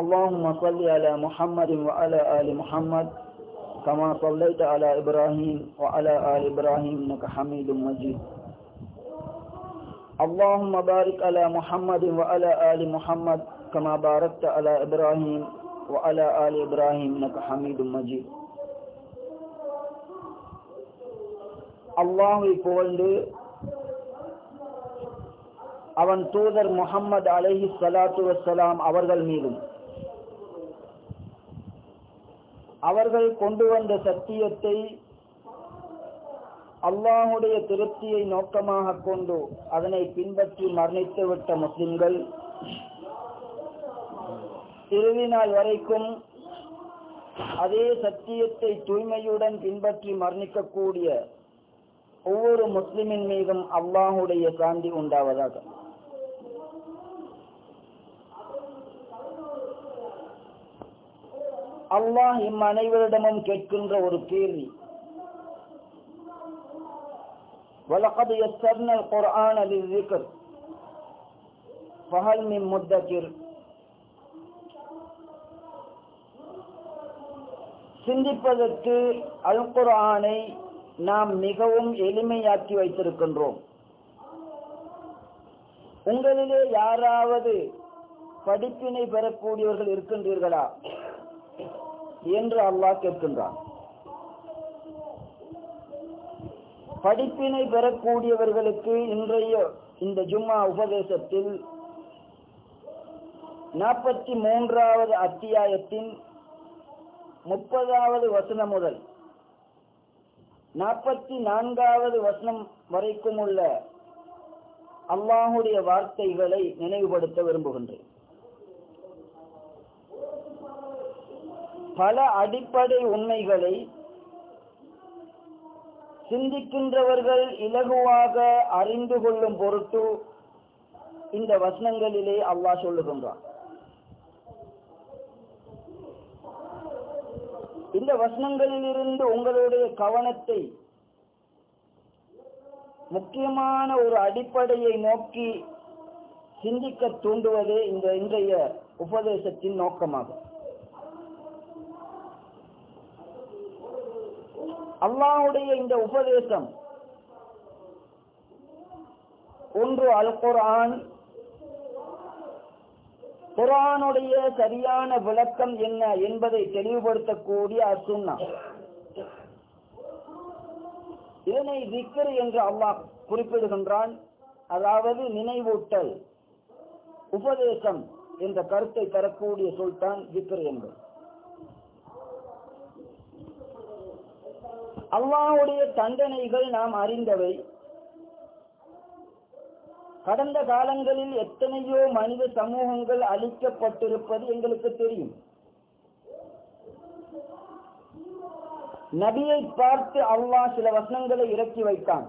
اللهم صل على محمد وعلى آل محمد كما صليت على إبراهيم وعلى آل إبراهيم إنك حميد مجيد اللهم بارك على محمد وعلى آل محمد كما باركت على إبراهيم وعلى آل إبراهيم إنك حميد مجيد அல்லாஹை புகழ்ந்து அவன் தூதர் முகம்மது அலஹி சலாத்து வசலாம் அவர்கள் மீதும் அவர்கள் கொண்டு வந்த சத்தியத்தை அல்லாஹுடைய திருப்தியை நோக்கமாக கொண்டு அதனை பின்பற்றி மரணித்துவிட்ட முஸ்லிம்கள் இறுதி நாள் வரைக்கும் அதே சத்தியத்தை தூய்மையுடன் பின்பற்றி மரணிக்கக்கூடிய ஒவ்வொரு முஸ்லிமின் மீதும் அல்லாஹுடைய சாந்தி உண்டாவதாக. அல்லாஹ் இம் அனைவரிடமும் கேட்கின்ற ஒரு கேள்வி وَلَقَدْ يَسَّرْنَا الْقُرْآنَ لِلذِّكْرِ فَهَلْ مِن مُدَّكِرٍ சிந்திப்பதற்கு அல் குர்ஆனை நாம் மிகவும் எளிமையாக்கி வைத்திருக்கின்றோம் உங்களிலே யாராவது படிப்பினை பெறக்கூடியவர்கள் இருக்கின்றீர்களா என்று அல்லாஹ் கேட்கின்றான். படிப்பினை பெறக்கூடியவர்களுக்கு இன்றைய இந்த ஜும்மா உபதேசத்தில் நாற்பத்தி மூன்றாவது அத்தியாயத்தின் முப்பதாவது வசனம் முதல் நாற்பத்தி நான்காவது வசனம் வரைக்கும் உள்ள அல்லாஹுடைய வார்த்தைகளை நினைவுபடுத்த விரும்புகின்றேன். பல அடிப்படை உண்மைகளை சிந்திக்கின்றவர்கள் இலகுவாக அறிந்து கொள்ளும் பொருட்டு இந்த வசனங்களிலே அல்லாஹ் சொல்லுகின்றான். இந்த வசனங்களிலிருந்து உங்களுடைய கவனத்தை முக்கியமான ஒரு அடிப்படையை நோக்கி சிந்திக்க தூண்டுவதே இந்த இன்றைய உபதேசத்தின் நோக்கமாகும். அல்லாஹுடைய இந்த உபதேசம். ஒன்று அல் குரான் குரானுடைய சரியான விளக்கம் என்ன என்பதை தெளிவுபடுத்தக்கூடிய அசுன்னா. இதனை விக்கர் என்று அல்லாஹ் குறிப்பிடுகின்றான். அதாவது நினைவூட்டல் உபதேசம் என்ற கருத்தை தரக்கூடிய சொல்தான் விக்கர் என்பது அல்லாவுடைய தண்டனைகள் நாம் அறிந்தவை. கடந்த காலங்களில் எத்தனையோ மனித சமூகங்கள் அழிக்கப்பட்டிருப்பது எங்களுக்கு தெரியும். நபியை பார்த்து அல்லாஹ் சில வசனங்களை இறக்கி வைத்தான்.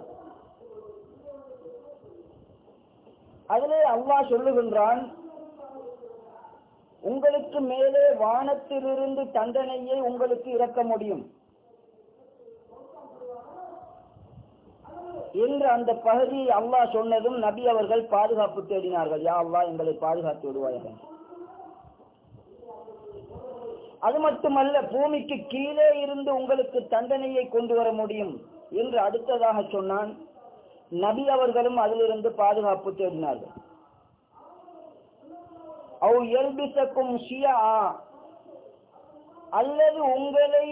அதிலே அல்லாஹ் சொல்லுகின்றான் உங்களுக்கு மேலே வானத்திலிருந்து தண்டனையை உங்களுக்கு இறக்க முடியும். என்று அந்த பகுதி அல்லாஹ் சொன்னதும் நபி அவர்கள் பாதுகாப்பு தேடினார்கள். யா அல்லா எங்களை பாதுகாத்து விடுவார்கள் அது மட்டுமல்ல பூமிக்கு கீழே இருந்து உங்களுக்கு தண்டனையை கொண்டு வர முடியும் என்று அடுத்ததாக சொன்னான் நபி அவர்களும் அதிலிருந்து பாதுகாப்பு தேடினார்கள். அவ் எல்பிசக்கும் அல்லது உங்களை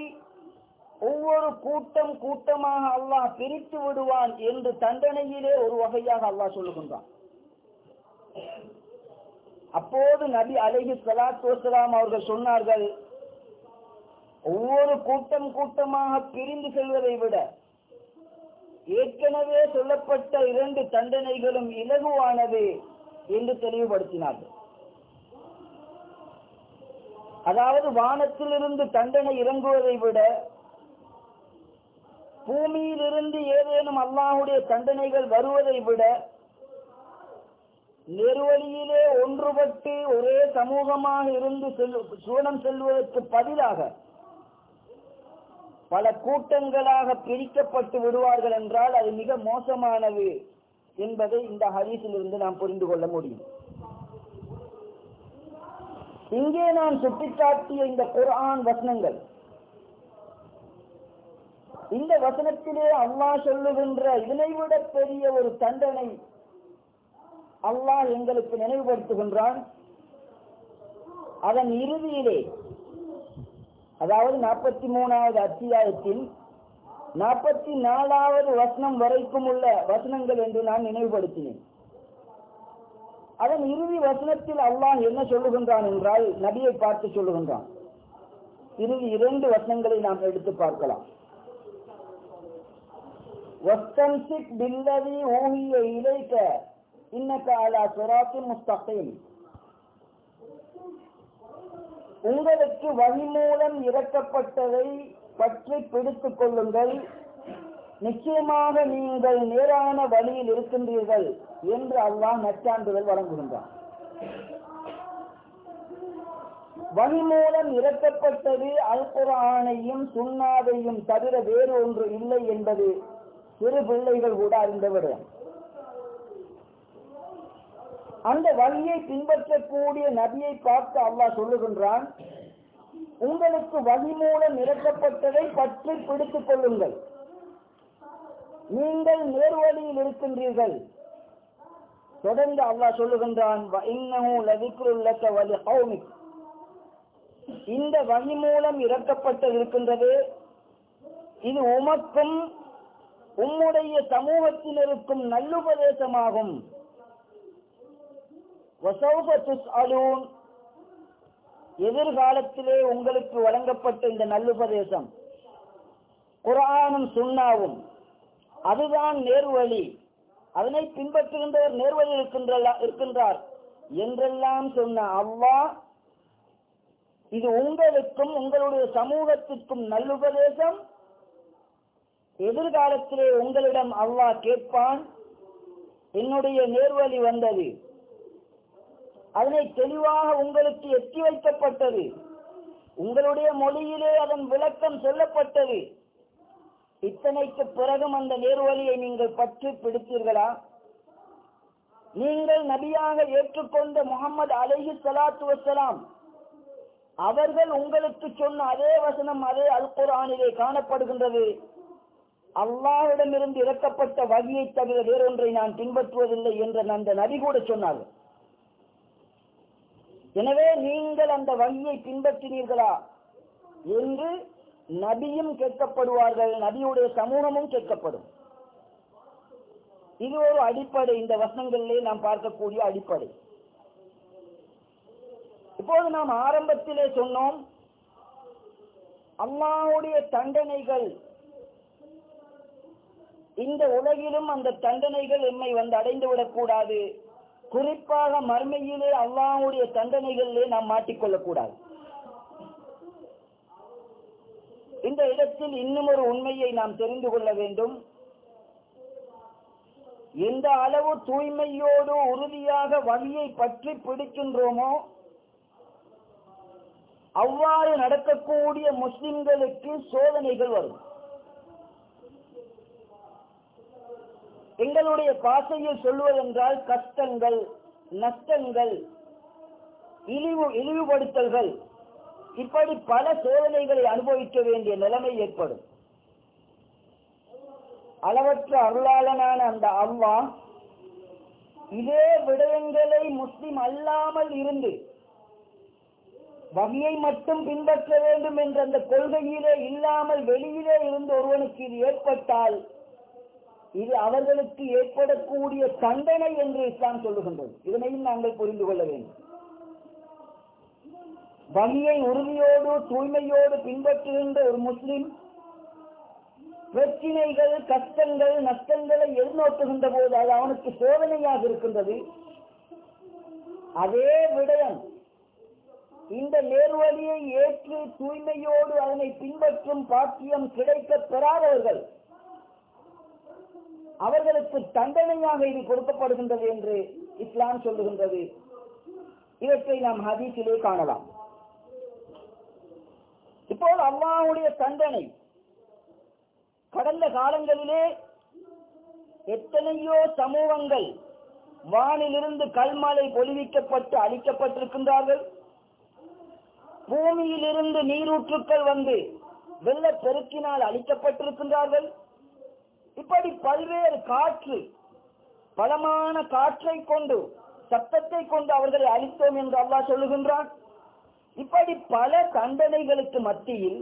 ஒவ்வொரு கூட்டம் கூட்டமாக அல்லாஹ் பிரித்து விடுவான் என்று தண்டனையிலே ஒரு வகையாக அல்லாஹ் சொல்லுகின்றான். அப்போது நபி அலஹி சலாத்து வசலாம் அவர்கள் சொன்னார்கள் ஒவ்வொரு கூட்டம் கூட்டமாக பிரிந்து செல்வதை விட ஏற்கனவே சொல்லப்பட்ட இரண்டு தண்டனைகளும் இலகுவானது என்று தெளிவுபடுத்தினார்கள். அதாவது வானத்திலிருந்து தண்டனை இறங்குவதை விட பூமியிலிருந்து ஏதேனும் அல்லாஹுடைய தண்டனைகள் வருவதை விட நெருவழியிலே ஒன்றுபட்டு ஒரே சமூகமாக இருந்து சூனம் செல்வதற்கு பதிலாக பல கூட்டங்களாக பிரிக்கப்பட்டு விடுவார்கள் என்றால் அது மிக மோசமானது என்பதை இந்த ஹதீஸிலிருந்து நாம் புரிந்து கொள்ள முடியும். இங்கே நான் சுட்டிக்காட்டிய இந்த குரான் வசனங்கள் இந்த வசனத்திலே அல்லாஹ் சொல்லுகின்ற இதனை விட பெரிய ஒரு தண்டனை அல்லாஹ் எங்களுக்கு நினைவுபடுத்துகின்றான். அதன் இறுதியிலே அதாவது நாற்பத்தி மூணாவது அத்தியாயத்தில் நாற்பத்தி நாலாவது வசனம் வரைக்கும் உள்ள வசனங்கள் என்று நான் நினைவுபடுத்தினேன். அதன் இறுதி வசனத்தில் அல்லாஹ் என்ன சொல்லுகின்றான் என்றால் நபியை பார்த்து சொல்லுகின்றான். இறுதி இரண்டு வசனங்களை நாம் எடுத்து பார்க்கலாம். வஸ்தன்சிக் பில்லதி ஊகிய இலைக்க இன்னக்க அலா சுராத்தி முஸ்தகிம் உங்களுக்கு வழி மூலம் இறக்கப்பட்டதை பற்றி பிடித்துக் கொள்ளுங்கள். நிச்சயமாக நீங்கள் நேரான வழியில் இருக்கின்றீர்கள் என்று அல்லாஹ் நற்சான்றுகள் வழங்குகின்றான். வழி மூலம் இறக்கப்பட்டது அல் குரானையும் சுண்ணாவையும் தவிர வேறு ஒன்று இல்லை என்பது சிறு பிள்ளைகள் கூட அறிந்தவர். அந்த வழியை பின்பற்றக்கூடிய நபியை பார்த்து அல்லாஹ் சொல்லுகின்றான் உங்களுக்கு வழி மூலம் இறக்கப்பட்டதை பற்றி பிடித்துக் கொள்ளுங்கள். நீங்கள் நேர்வழியில் இருக்கின்றீர்கள். தொடர்ந்து அல்லாஹ் சொல்லுகின்றான் இந்த வழி மூலம் இறக்கப்பட்டு இருக்கின்றது. இது உமக்கும் உம்முடைய சமூகத்தில் இருக்கும் நல்லுபதேசமாகும். எதிர்காலத்திலே உங்களுக்கு வழங்கப்பட்ட இந்த நல்லுபதேசம். குரானும் சுண்ணாவும் அதுதான் நேர்வழி. அதனை பின்பற்றுகின்றவர் நேர்வழி இருக்கின்றார் என்றெல்லாம் சொன்ன அல்லாஹ் இது உங்களுக்கும் உங்களுடைய சமூகத்திற்கும் நல்லுபதேசம். எதிர்காலத்திலே உங்களிடம் அல்லாஹ் கேட்பான். என்னுடைய நேர்வழி வந்தது. அதனை தெளிவாக உங்களுக்கு எட்டி வைக்கப்பட்டது. உங்களுடைய மொழியிலே அதன் விளக்கம் சொல்லப்பட்டது. இத்தனைக்கு பிறகும் அந்த நேர்வழியை நீங்கள் பற்றி பிடித்தீர்களா? நீங்கள் நபியாக ஏற்றுக்கொண்ட முகமது அலஹி சலாத்து வசலாம் அவர்கள் உங்களுக்கு சொன்ன அதே வசனம் அதே அல் குரானிலே காணப்படுகின்றது. அல்லாஹ்விடமிருந்து இறக்கப்பட்ட வகையை தவிர வேறொன்றை நான் பின்பற்றுவதில்லை என்ற அந்த நபி கூட சொன்னார்கள். எனவே நீங்கள் அந்த வழியை பின்பற்றினீர்களா என்று நபியும் கேட்கப்படுவார்கள் நபியுடைய சமூகமும் கேட்கப்படும். இது ஒரு அடிப்படை இந்த வசனங்களிலே நாம் பார்க்கக்கூடிய அடிப்படை. இப்போது நாம் ஆரம்பத்திலே சொன்னோம் அல்லாவுடைய தண்டனைகள் இந்த உலகிலும் அந்த தண்டனைகள் எம்மை வந்து அடைந்து விடக்கூடாது. குறிப்பாக மர்மையிலே அல்லாவுடைய தண்டனைகளிலே நாம் மாட்டிக்கொள்ளக் கூடாது இந்த இடத்தில் இன்னும் ஒரு உண்மையை நாம் தெரிந்து கொள்ள வேண்டும். எந்த அளவு தூய்மையோடு உறுதியாக வழியை பற்றி பிடிக்கின்றோமோ அவ்வாறு நடக்கக்கூடிய முஸ்லிம்களுக்கு சோதனைகள் வரும். எங்களுடைய பாசையில் சொல்வதென்றால் கஷ்டங்கள் நஷ்டங்கள் இழிவு இழிவுபடுத்தல்கள். இப்படி பல சோதனைகளை அனுபவிக்க வேண்டிய நிலைமை ஏற்படும். அளவற்ற அருளாளனான அந்த அவ்வா இதே விடயங்களை முஸ்லிம் அல்லாமல் இருந்து வகையை மட்டும் பின்பற்ற வேண்டும் என்ற அந்த கொள்கையிலே இல்லாமல் வெளியிலே இருந்து ஒருவனுக்கு இது ஏற்பட்டால் இது அவர்களுக்கு ஏற்படக்கூடிய தண்டனை என்று இஸ்லாம் சொல்லுகின்றது. இதனையும் நாங்கள் புரிந்து கொள்ள வேண்டும். வழியை உறுதியோடு தூய்மையோடு பின்பற்றுகின்ற ஒரு முஸ்லிம் பிரச்சினைகள் கஷ்டங்கள் நஷ்டங்களை எதிர்நோக்குகின்ற போது அது அவனுக்கு சோதனையாக இருக்கின்றது. அதே விடயம் இந்த நேர்வழியை ஏற்று தூய்மையோடு அதனை பின்பற்றும் பாக்கியம் கிடைக்க பெறாதவர்கள் அவர்களுக்கு தண்டனையாக இது கொடுக்கப்படுகின்றது என்று இஸ்லாம் சொல்லுகின்றது. இவற்றை நாம் ஹதீஸிலே காணலாம். இப்போது அல்லாவுடைய தண்டனை. கடந்த காலங்களிலே எத்தனையோ சமூகங்கள் வானிலிருந்து கல்மலை பொலிவிக்கப்பட்டு அழிக்கப்பட்டிருக்கின்றார்கள். பூமியிலிருந்து நீரூற்றுக்கள் வந்து வெள்ளப்பெருக்கினால் அழிக்கப்பட்டிருக்கின்றார்கள். இப்படி பல்வேறு காற்று பலமான காற்றை கொண்டு சத்தத்தை கொண்டு அவர்களை அழித்தோம் என்று அல்லாஹ் சொல்லுகின்றான். இப்படி பல தண்டனைகளுக்கு மத்தியில்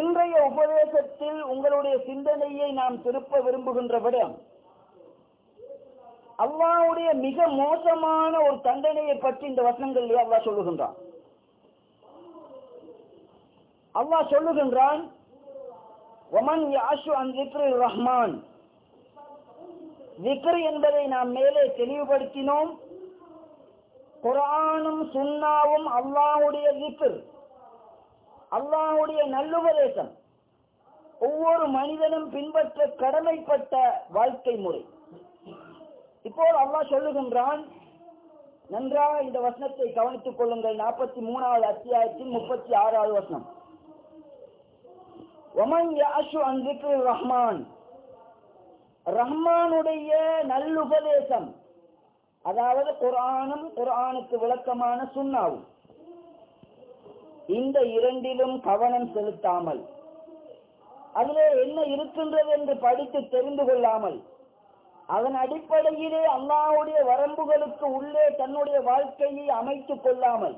இன்றைய உபதேசத்தில் உங்களுடைய சிந்தனையை நாம் திருப்ப விரும்புகின்ற விடம் அல்லாவுடைய மிக மோசமான ஒரு தண்டனையை பற்றி இந்த வசனங்கள் அவ்வா சொல்லுகின்றான். அல்லாஹ் சொல்லுகின்றான் ஒமன் யாஷு அன் விக்ரு ரஹ்மான் விக்ரு என்பதை நாம் மேலே தெளிவுபடுத்தினோம். குரானும் சுன்னாவும் அல்லாஹுடைய திக்ர் அல்லாஹுடைய நல்லுபதேசம். ஒவ்வொரு மனிதனும் பின்பற்ற கடமைப்பட்ட வாழ்க்கை முறை. இப்போது அல்லாஹ் சொல்லுகின்றான் நன்றாக இந்த வசனத்தை கவனித்துக் கொள்ளுங்கள். நாற்பத்தி மூணாவது அத்தியாயத்தின் முப்பத்தி ஆறாவது வசனம். ஒமன் யாஷு அன் ரஹ்மான் ரஹ்மானுடைய நல்லுபதேசம். அதாவது குரானும் குரானுக்கு விளக்கமான சுண்ணாவும். இந்த இரண்டிலும் கவனம் செலுத்தாமல் அதிலே என்ன இருக்கின்றது என்று படித்து தெரிந்து கொள்ளாமல் அதன் அடிப்படையிலே அல்லாவுடைய வரம்புகளுக்கு உள்ளே தன்னுடைய வாழ்க்கையை அமைத்துக் கொள்ளாமல்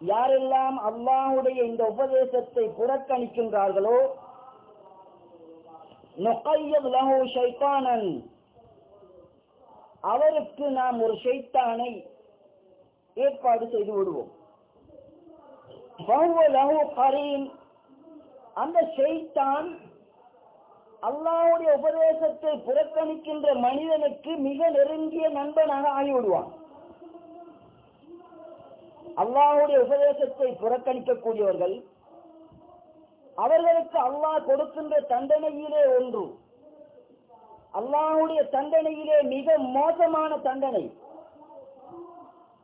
யாரெல்லாம் அல்லாஹுடைய இந்த உபதேசத்தை புறக்கணிக்கின்றார்களோ ஷைத்தானன் அவருக்கு நாம் ஒரு ஷைத்தானை ஏற்பாடு செய்து விடுவோம். அந்த ஷைத்தான் அல்லாவுடைய உபதேசத்தை புறக்கணிக்கின்ற மனிதனுக்கு மிக நெருங்கிய நண்பனாக ஆகிவிடுவான். அல்லாஹ்வுடைய உபதேசத்தை புறக்கணிக்கக்கூடியவர்கள் அவர்களுக்கு அல்லாஹ் கொடுக்கின்ற தண்டனையிலே ஒன்று அல்லாஹ்வுடைய தண்டனையிலே மிக மோசமான தண்டனை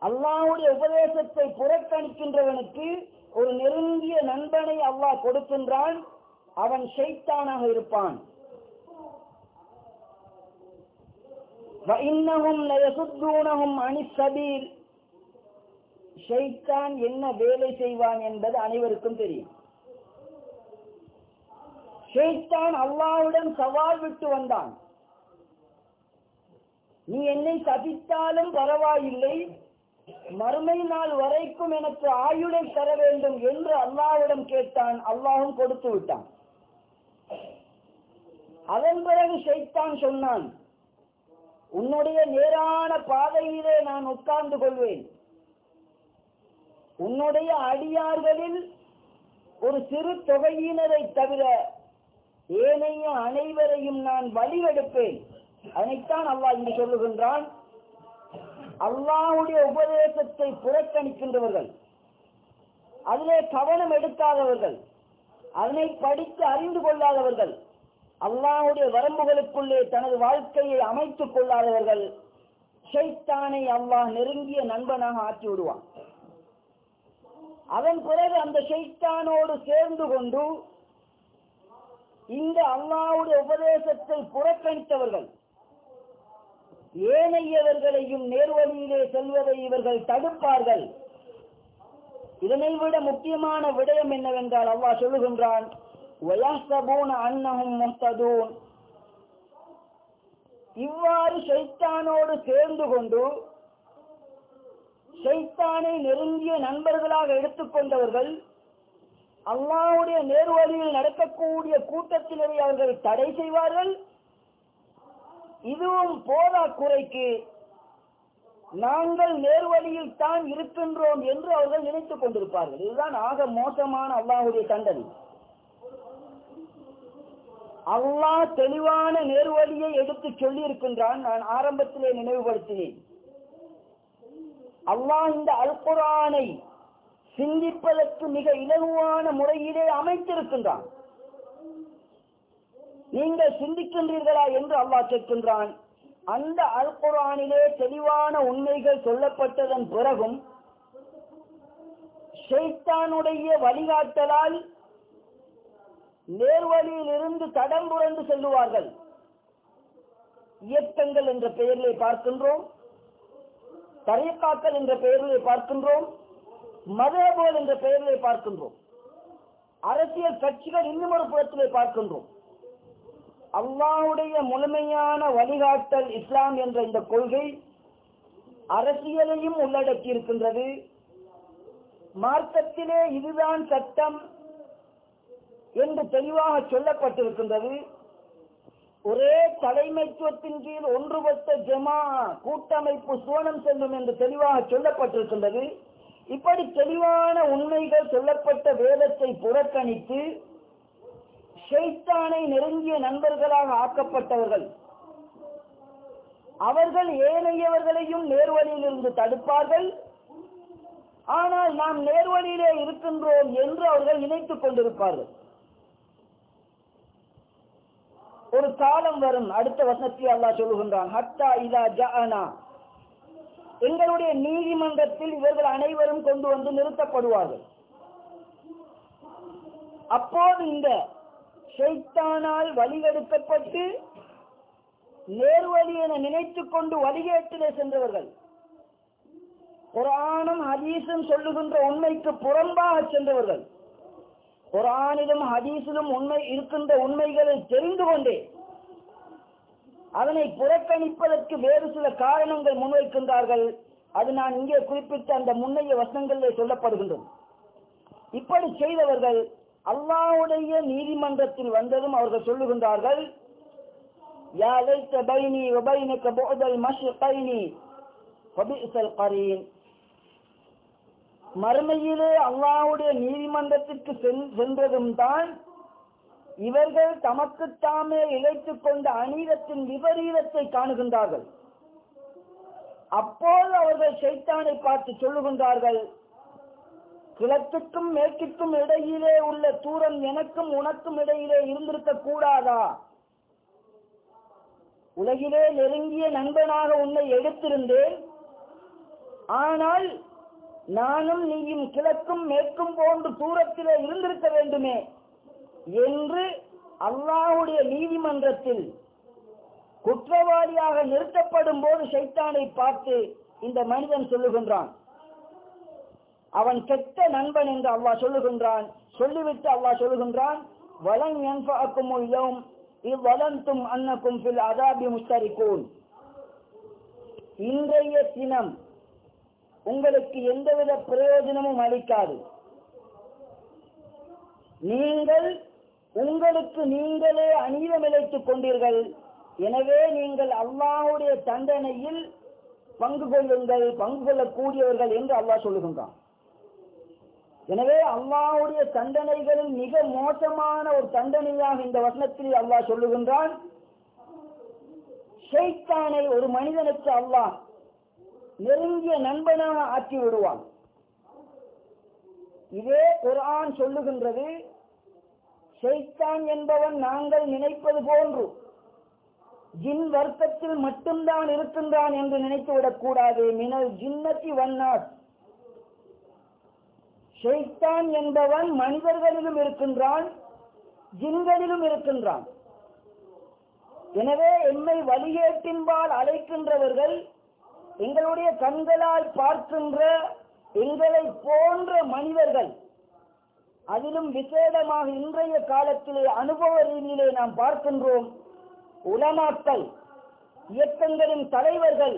அல்லாஹ்வுடைய உபதேசத்தை புறக்கணிக்கின்றவனுக்கு ஒரு நெருங்கிய நண்பனை அல்லாஹ் கொடுக்கின்றான் அவன் ஷைத்தானாக இருப்பான் وَإِنَّهُمْ لَيَصُدُّونَهُمْ عَنِ السَّبِيلِ ஷைத்தான் என்ன வேலை செய்வான் என்பது அனைவருக்கும் தெரியும். ஷைத்தான் அல்லாவுடன் சவால் விட்டு வந்தான். நீ என்னை சதித்தாலும் பரவாயில்லை. மறுமை நாள் வரைக்கும் எனக்கு ஆயுளை தர வேண்டும் என்று அல்லாவிடம் கேட்டான். அல்லாவும் கொடுத்து விட்டான். அதன் பிறகு ஷைத்தான் சொன்னான் உன்னுடைய நேரான பாதையிலே நான் உட்கார்ந்து கொள்வேன். உன்னுடைய அடியார்களில் ஒரு சிறு தொகையினரை தவிர ஏனைய அனைவரையும் நான் வழிவெடுப்பேன் அதைத்தான் அல்லாஹ் இங்கு சொல்லுகின்றான். அல்லாவுடைய உபதேசத்தை புறக்கணிக்கின்றவர்கள் அதிலே கவனம் எடுக்காதவர்கள் அதனை படித்து அறிந்து கொள்ளாதவர்கள் அல்லாவுடைய வரம்புகளுக்குள்ளே தனது வாழ்க்கையை அமைத்துக் கொள்ளாதவர்கள் ஷைத்தானை அல்லாஹ் நெருங்கிய நண்பனாக ஆக்கி விடுவான். அதன் பிறகு அந்த ஷைத்தானோடு சேர்ந்து கொண்டு இந்த அல்லாவுடைய உபதேசத்தை புறக்கணித்தவர்கள் ஏனையவர்களையும் நேர்வழியிலே செல்வதை இவர்கள் தடுப்பார்கள். இதனை விட முக்கியமான விடயம் என்னவென்றால் அவ்வா சொல்லுகின்றான் இவ்வாறு சைத்தானோடு சேர்ந்து கொண்டு ஷைத்தானை நெருங்கிய நண்பர்களாக எடுத்துக்கொண்டவர்கள் அல்லாவுடைய நேர்வழியில் நடக்கக்கூடிய கூட்டத்தினரை அவர்கள் தடை செய்வார்கள். இதுவும் போதா குறைக்கு நாங்கள் நேர்வழியில் தான் இருக்கின்றோம் என்று அவர்கள் நினைத்துக் கொண்டிருப்பார்கள். இதுதான் ஆக மோசமான அல்லாஹுடைய தண்டனை. அல்லாஹ் தெளிவான நேர்வழியை எடுத்து சொல்லி இருக்கின்றான் நான் ஆரம்பத்திலே நினைவுபடுத்தினேன். அல்லாஹ் இந்த அல்குரானை சிந்திப்பதற்கு மிக இலகுவான முறையிலே அமைத்திருக்கின்றான். நீங்கள் சிந்திக்கின்றீர்களா என்று அல்லாஹ் கேட்கின்றான். அந்த அல்குரானிலே தெளிவான உண்மைகள் சொல்லப்பட்டதன் பிறகும் ஷெய்தானுடைய வழிகாட்டலால் நேர்வழியில் இருந்து தடம் புரண்டு செல்லுவார்கள். இயக்கங்கள் என்ற பெயரிலே பார்க்கின்றோம். தரையக்காக்கள் என்ற பெயரிலே பார்க்கின்றோம் மதபோல் என்ற பெயரிலே பார்க்கின்றோம். அரசியல் கட்சிகள் இன்னும் ஒரு புறத்திலே பார்க்கின்றோம். அல்லாவுடைய முழுமையான வழிகாட்டல் இஸ்லாம் என்ற இந்த கொள்கை அரசியலையும் உள்ளடக்கி இருக்கின்றது. மார்க்கத்திலே இதுதான் சட்டம் என்று தெளிவாக சொல்லப்பட்டிருக்கின்றது. ஒரே தலைமைத்துவத்தின் கீழ் ஒன்றுபட்ட ஜமா கூட்டமைப்பு சுவனம் செல்லும் என்று தெளிவாக சொல்லப்பட்டிருக்கின்றது. இப்படி தெளிவான உண்மைகள் சொல்லப்பட்ட வேதத்தை புறக்கணித்து ஷெய்தானை நெருங்கிய நண்பர்களாக ஆக்கப்பட்டவர்கள். அவர்கள் ஏனையவர்களையும் நேர்வழியில் இருந்து தடுப்பார்கள். ஆனால் நாம் நேர்வழியிலே இருக்கின்றோம் என்று அவர்கள் நினைத்துக் கொண்டிருப்பார்கள். ஒரு காலம் வரும் அடுத்த வசனத்தில் அல்லாஹ் சொல்லுகின்றான் ஹத்தா இதா ஜானா எங்களுடைய நீதிமன்றத்தில் இவர்கள் அனைவரும் கொண்டு வந்து நிறுத்தப்படுவார்கள். அப்போது இந்த ஷைத்தானால் வழிகெடுக்கப்பட்டு நேர்வழி என நினைத்துக் கொண்டு வழிகேட்டிலே சென்றவர்கள் குரானும் ஹதீஸும் சொல்லுகின்ற உண்மைக்கு புறம்பாக சென்றவர்கள் குரானிலும் ஹதீஸிலும் உண்மை இருக்கின்ற உண்மைகளை தெரிந்து கொண்டே அதனை புறக்கணிப்பதற்கு வேறு சில காரணங்கள் முன்வைக்கின்றார்கள். அது நான் இங்கே குறிப்பிட்ட அந்த முன்னைய வசனங்களிலே சொல்லப்படுகின்றது. இப்படி செய்தவர்கள் அல்லாவுடைய நீதிமன்றத்தில் வந்ததும் அவர்கள் சொல்லுகின்றார்கள் யா லைத்த பைனி வபைனக புஅதல் மஷ்ரிகைனி ஃபபிஸல் கரீன் மறுமையிலே அல்லாவுடைய நீதிமன்றத்திற்கு சென்- சென்றதும் தான் இவர்கள் தமக்குத்தாமே இழைத்துக் கொண்ட அநீதத்தின் விபரீதத்தை காணுகின்றார்கள். அப்போது அவர்கள் சைத்தானை பார்த்து சொல்லுகின்றார்கள் கிழக்குக்கும் மேற்கிற்கும் இடையிலே உள்ள தூரம் எனக்கும் உனக்கும் இடையிலே இருந்திருக்க கூடாதா? உலகிலே நெருங்கிய நண்பனாக உன்னை எடுத்திருந்தேன். ஆனால் நானும் நீயும் கிழக்கும் மேற்கும் போன்று தூரத்திலே இருந்திருக்க வேண்டுமே என்று அல்லாஹுடைய நீதிமன்றத்தில் குற்றவாளியாக நிறுத்தப்படும் போது சைத்தானை பார்த்து இந்த மனிதன் சொல்லுகின்றான். அவன் கெட்ட நண்பன் என்று அல்லாஹ் சொல்லுகின்றான். சொல்லிவிட்டு அல்லாஹ் சொல்லுகின்றான் வலன் என்பாக்கும் யௌம் இவ்வலந்தும் அன்னக்கும் ஃபில் அதாபி முஸ்தரிக்கோன் இன்றைய தினம் உங்களுக்கு எந்தவித பிரயோஜனமும் அளிக்காது. நீங்கள் உங்களுக்கு நீங்களே அநீதம் இழைத்துக் கொண்டீர்கள். எனவே நீங்கள் அல்லாஹுடைய தண்டனையில் பங்கு கொள்ளுங்கள் பங்கு கொள்ளக்கூடியவர்கள் என்று அல்லாஹ் சொல்லுகின்றான். எனவே அல்லாஹுடைய தண்டனைகளில் மிக மோசமான ஒரு தண்டனையாக இந்த வசனத்தில் அல்லாஹ் சொல்லுகின்றான். ஷைத்தானை ஒரு மனிதனுக்கு அல்லாஹ் நெருங்கிய நண்பனாக ஆக்கி விடுவான். இதே குரான் சொல்லுகின்றது ஷைத்தான் என்பவன் நாங்கள் நினைப்பது போன்று ஜின் வர்க்கத்தில் மட்டும்தான் இருக்கின்றான் என்று நினைத்து விடக்கூடாது. மினல் ஜின்னத்தி வண்ணார் ஷைத்தான் என்பவன் மனிதர்களிலும் இருக்கின்றான் ஜின்களிலும் இருக்கின்றான். எனவே என்னை வழியேட்டின்பால் அழைக்கின்றவர்கள் எங்களுடைய கண்களால் பார்க்கின்ற எங்களை போன்ற மனிதர்கள் அதிலும் விசேடமாக இன்றைய காலத்திலே அனுபவ ரீதியிலே நாம் பார்க்கின்றோம் உலமாக்கள் இயக்கங்களின் தலைவர்கள்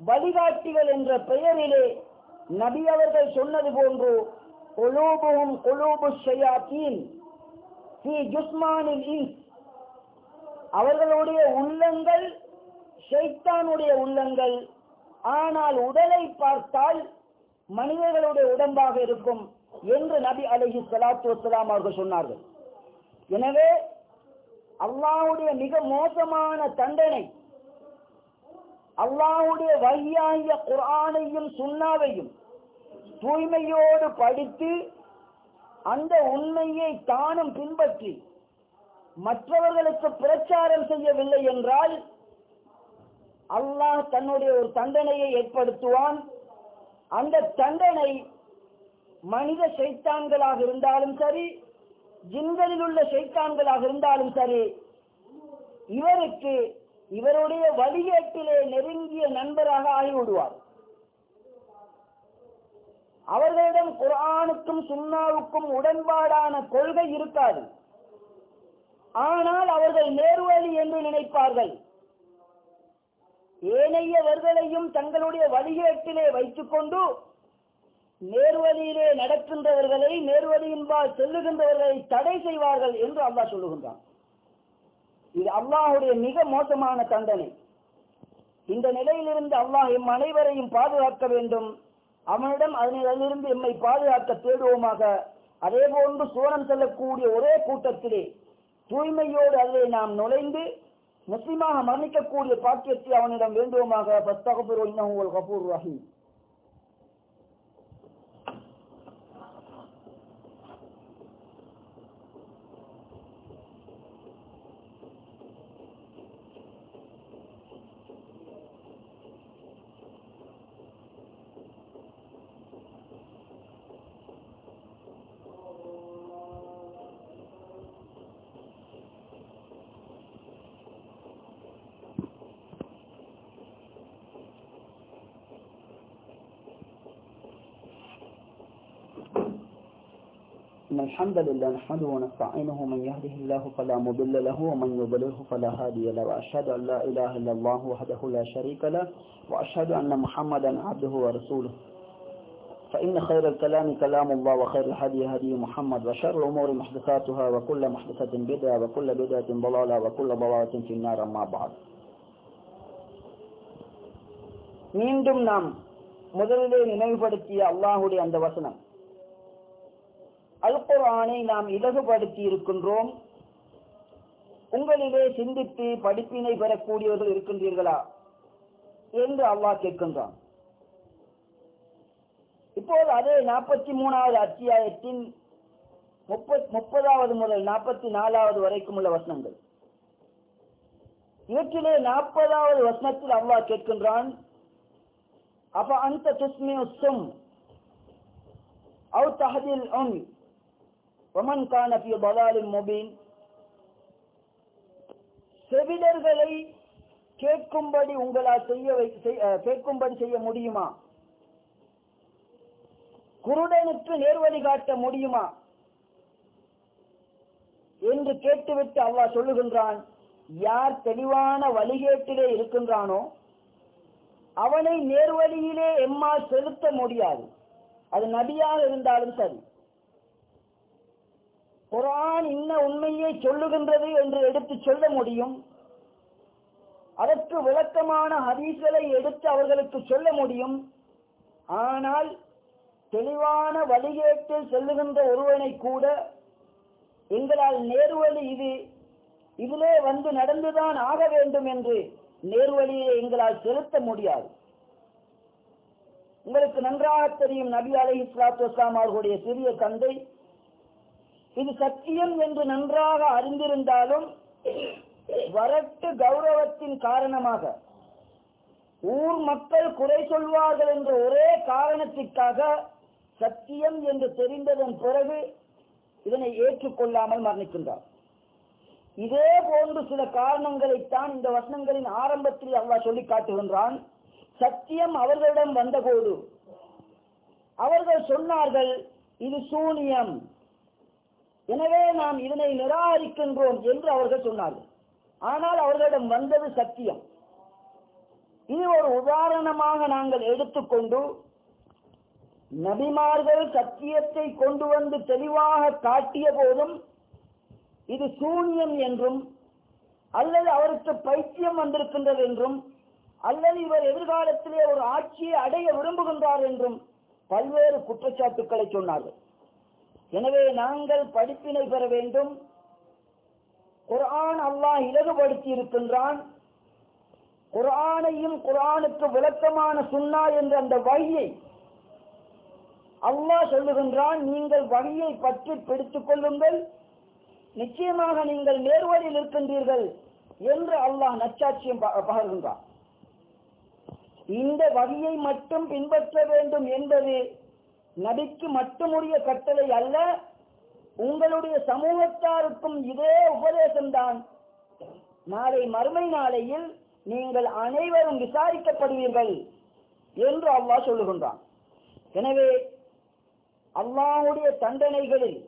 வழிகாட்டிகள் என்ற பெயரிலே நபி அவர்கள் சொன்னது போன்று கொலூபும் கொலூபு ஷயாத்தீன் ஃபீ ஜுஸ்மானில் அவர்களுடைய உள்ளங்கள் ஷைத்தானுடைய உள்ளங்கள் ஆனால் உடலை பார்த்தால் மனிதர்களுடைய உடம்பாக இருக்கும் என்று நபி அலஹி சலாத்து வஸலாம் அவர்கள் சொன்னார்கள். எனவே அல்லாவுடைய மிக மோசமான தண்டனை அல்லாவுடைய வையாய குரானையும் சுண்ணாவையும் தூய்மையோடு படித்து அந்த உண்மையை தானும் பின்பற்றி மற்றவர்களுக்கு பிரச்சாரம் செய்யவில்லை என்றால் அல்லாஹ் தன்னுடைய ஒரு தண்டனையை ஏற்படுத்துவான். அந்த தண்டனை மனித சைத்தான்களாக இருந்தாலும் சரி ஜின்களில் உள்ள சைத்தான்களாக இருந்தாலும் சரி இவருக்கு இவருடைய வழிகேட்டிலே நெருங்கிய நண்பராக ஆகிவிடுவார். அவர்களிடம் குரானுக்கும் சுன்னாவுக்கும் உடன்பாடான கொள்கை இருக்காது. ஆனால் அவர்கள் நேர்வழி என்று நினைப்பார்கள். ஏனையவர்களையும் தங்களுடைய வழிகேட்டிலே வைத்துக் கொண்டு நேர்வழியிலே நடக்கின்றவர்களை நேர்வழியின்பால் செல்லுகின்றவர்களை தடை செய்வார்கள் என்று அல்லாஹ் சொல்லுகின்றான். இது அல்லாஹுடைய மிக மோசமான தண்டனை. இந்த நிலையிலிருந்து அல்லாஹ் எம் அனைவரையும் பாதுகாக்க வேண்டும். அவனிடம் அதனிலிருந்து எம்மை பாதுகாக்க தேடுவோமாக. அதே போன்று சூரன் செல்லக்கூடிய ஒரே கூட்டத்திலே தூய்மையோடு அதிலே நாம் நுழைந்து முஸ்லிமாக மரணிக்கக்கூடிய பாக்கியத்தை அவனிடம் வேண்டுவோமாக பஸ்தகபுர் இன்னும் கபூர் ரஹீம். الحمد لله نحمده ونستعينه من يهده الله فلا مضل له ومن يضلله فلا هادي له وأشهد أن لا إله إلا الله وحده لا شريك له وأشهد أن محمدا عبده ورسوله. فإن خير الكلام كلام الله وخير الهدي هدي محمد وشر الأمور محدثاتها وكل محدثة بدعة وكل بدعة ضلالة وكل ضلالة في النار أما بعد. மீண்டும் நாம் முதலிலே நினைவுபடுத்திய அல்லாஹுடைய அந்த வசனம். அல் நாம் இலகுபடுத்தி இருக்கின்றோம் உங்களிலே சிந்தித்து படிப்பினை பெறக்கூடியவர்கள் இருக்கின்றீர்களா? என்று அல்லாஹ் கேட்கின்றான். இப்போது அதே நாற்பத்தி மூணாவது அத்தியாயத்தின் முப்பதாவது முதல் நாற்பத்தி நாலாவது வரைக்கும் உள்ள வசனங்கள். இவற்றிலே நாற்பதாவது வசனத்தில் அல்லாஹ் கேட்கின்றான் அப்ப அந்த துஸ்மி உசும் அவு தஹதில் உன்? ஒமன் கான பிய பலாலின் மொபீன் செவிடர்களை கேட்கும்படி உங்களால் செய்ய கேட்கும்படி செய்ய முடியுமா? குருடனுக்கு நேர்வழி காட்ட முடியுமா? என்று கேட்டுவிட்டு அல்லாஹ் சொல்லுகின்றான் யார் தெளிவான வழிகேட்டிலே இருக்கின்றானோ அவனை நேர்வழியிலே எம்மா செலுத்த முடியாது. அது நபியாக இருந்தாலும் சரி. குரான் இன்ன உண்மையை சொல்லுகின்றது என்று எடுத்து சொல்ல முடியும். அதற்கு விளக்கமான ஹதீஸ்களை எடுத்து அவர்களுக்கு சொல்ல முடியும். ஆனால் தெளிவான வழிகேட்டில் செல்லுகின்ற ஒருவனை கூட எங்களால் நேர்வழி இது இதிலே வந்து நடந்துதான் ஆக வேண்டும் என்று நேர்வழியை எங்களால் செலுத்த முடியாது. உங்களுக்கு நன்றாக தெரியும் நபி அலை இஸ்லாத்து அவர்களுடைய சிறிய தந்தை இது சத்தியம் என்று நன்றாக அறிந்திருந்தாலும் வரட்டு கௌரவத்தின் காரணமாக ஊர் மக்கள் குறை சொல்வார்கள் என்ற ஒரே காரணத்திற்காக சத்தியம் என்று தெரிந்ததன் பிறகு இதனை ஏற்றுக்கொள்ளாமல் மரணிக்கின்றார். இதே போன்று சில காரணங்களைத்தான் இந்த வசனங்களின் ஆரம்பத்தில் அவ்வா சொல்லி காட்டுகின்றான். சத்தியம் அவர்களிடம் வந்தபோது அவர்கள் சொன்னார்கள் இது சூனியம். எனவே நாம் இதனை நிராகரிக்கின்றோம் என்று அவர்கள் சொன்னார்கள். ஆனால் அவர்களிடம் வந்தது சத்தியம். இது ஒரு உதாரணமாக நாங்கள் எடுத்துக்கொண்டு நபிமார்கள் சத்தியத்தை கொண்டு வந்து தெளிவாக காட்டிய போதும் இது சூனியம் என்றும் அல்லது அவருக்கு பைத்தியம் வந்திருக்கின்றது என்றும் அல்லது இவர் எதிர்காலத்திலே ஒரு ஆட்சியை அடைய விரும்புகின்றார் என்றும் பல்வேறு குற்றச்சாட்டுக்களை சொன்னார்கள். எனவே நாங்கள் படிப்பினை பெற வேண்டும். குரான் அல்லாஹ் இலகுபடுத்தி இருக்கின்றான். குரானையும் குரானுக்கு விளக்கமான சுன்னா என்ற அந்த வழியை அல்லாஹ் சொல்லுகின்றான். நீங்கள் வழியை பற்றி பிடித்துக் கொள்ளுங்கள். நிச்சயமாக நீங்கள் நேர்வழியில் இருக்கின்றீர்கள் என்று அல்லாஹ் நச்சாட்சியம் பகர்கின்றான். இந்த வழியை மட்டும் பின்பற்ற வேண்டும் என்பது நபிக்கு மட்டுமுடிய கட்டளை அல்ல உங்களுடைய சமூகத்தாருக்கும் இதே உபதேசம்தான். நாளை மறுமை நாளையில் நீங்கள் அனைவரும் விசாரிக்கப்படுவீர்கள் என்று அல்லாஹ் சொல்லுகின்றான். எனவே அல்லாஹ்வுடைய தண்டனைகளில்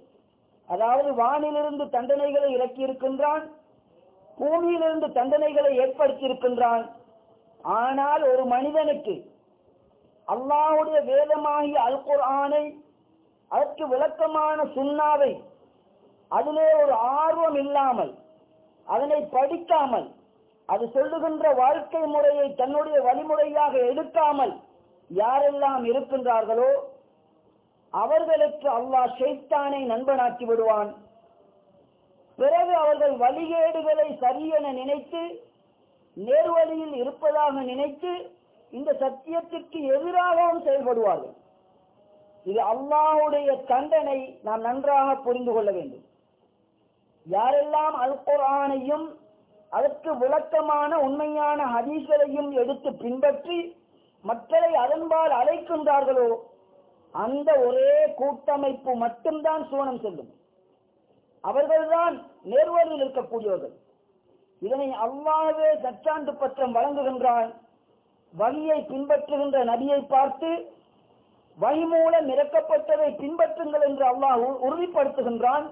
அதாவது வானிலிருந்து தண்டனைகளை இறக்கியிருக்கின்றான் பூமியிலிருந்து தண்டனைகளை ஏற்படுத்தி இருக்கின்றான் ஆனால் ஒரு மனிதனுக்கு அல்லாவுடைய வேதமாகிய அல் குர்ஆனை அதற்கு விளக்கமான சுண்ணாவை அதிலே ஒரு ஆர்வம் இல்லாமல் அதனை படிக்காமல் அது சொல்லுகின்ற வாழ்க்கை முறையை தன்னுடைய வழிமுறையாக எடுக்காமல் யாரெல்லாம் இருக்கின்றார்களோ அவர்களுக்கு அல்லாஹ் ஷைத்தானை நண்பனாக்கி விடுவான். பிறகு அவர்கள் வழிகேடுகளை சரியென நினைத்து நேர்வழியில் இருப்பதாக நினைத்து இந்த சத்தியத்திற்கு எதிராகவும் செயல்படுவார்கள். இது அல்லாஹுடைய தண்டனை நாம் நன்றாக புரிந்து கொள்ள வேண்டும். யாரெல்லாம் அல் அதற்கு விளக்கமான உண்மையான ஹதீஸ்களையும் எடுத்து பின்பற்றி மக்களை அதன்பால் அழைக்கின்றார்களோ அந்த ஒரே கூட்டமைப்பு மட்டும்தான் சூனம் செல்லும். அவர்கள்தான் நேர்வழியில் இருக்கக்கூடியவர்கள். இதனை அவ்வாறு சச்சான்று பத்திரம் வழங்குகின்றான். வழியை பின்பற்றுகின்ற நபியை பார்த்து வழி மூலம் இறக்கப்பட்டதை பின்பற்றுங்கள் என்று அல்லாஹ் உ- உறுதிப்படுத்துகின்றான்.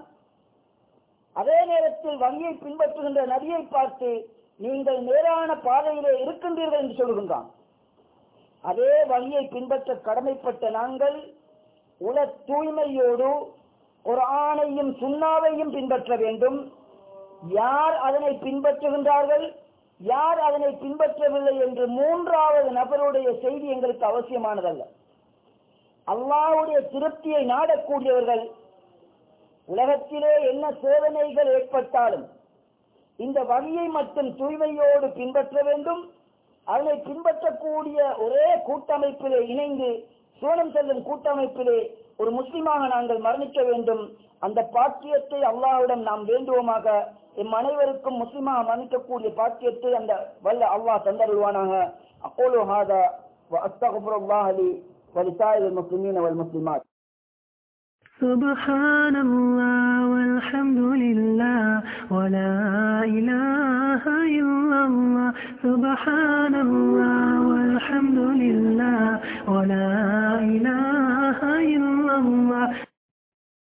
அதே நேரத்தில் வழியை பின்பற்றுகின்ற நபியை பார்த்து நீங்கள் நேரான பாதையிலே இருக்கின்றீர்கள் என்று சொல்கின்றான். அதே வழியை பின்பற்ற கடமைப்பட்ட நாங்கள் உல தூய்மையோடு ஒரு ஆணையும் சுண்ணாவையும் பின்பற்ற வேண்டும். யார் அதனை பின்பற்றுகின்றார்கள்? யார் அதனை பின்பற்றவில்லை என்று மூன்றாவது நபருடைய செய்தி எங்களுக்கு அவசியமானதல்ல. அல்லாவுடைய திருப்தியை நாடக்கூடியவர்கள் உலகத்திலே என்ன சோதனைகள் ஏற்பட்டாலும் இந்த வழியை மட்டும் தூய்மையோடு பின்பற்ற வேண்டும். அதனை பின்பற்றக்கூடிய ஒரே கூட்டமைப்பிலே இணைந்து சோனம் செல்லும் கூட்டமைப்பிலே ஒரு முஸ்லிமாக நாங்கள் மரணிக்க வேண்டும். அந்த பாக்கியத்தை அல்லாவிடம் நாம் வேண்டுவோமாக எம் அனைவருக்கும் முஸ்லிமாக மரணிக்கக்கூடிய பாக்கியத்தை அந்த வல்ல அல்லாஹ் தந்தருள்வானாக அப்போலோ ஹாதா وأستغفر الله لي ولسائر المسلمين والمسلمات سبحان الله والحمد لله ولا إله إلا الله سبحان الله والحمد لله ولا إله إلا الله